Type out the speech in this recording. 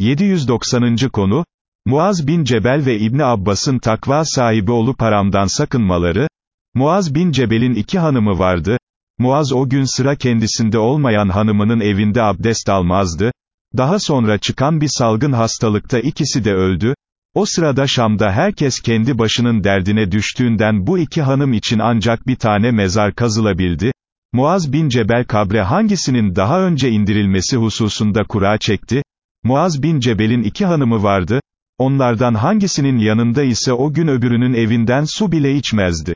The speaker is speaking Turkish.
790. konu, Muaz bin Cebel ve İbni Abbas'ın takva sahibi olup haramdan sakınmaları, Muaz bin Cebel'in iki hanımı vardı, Muaz o gün sıra kendisinde olmayan hanımının evinde abdest almazdı, daha sonra çıkan bir salgın hastalıkta ikisi de öldü, o sırada Şam'da herkes kendi başının derdine düştüğünden bu iki hanım için ancak bir tane mezar kazılabildi, Muaz bin Cebel kabre hangisinin daha önce indirilmesi hususunda kura çekti, Muaz bin Cebel'in iki hanımı vardı, onlardan hangisinin yanında ise o gün öbürünün evinden su bile içmezdi.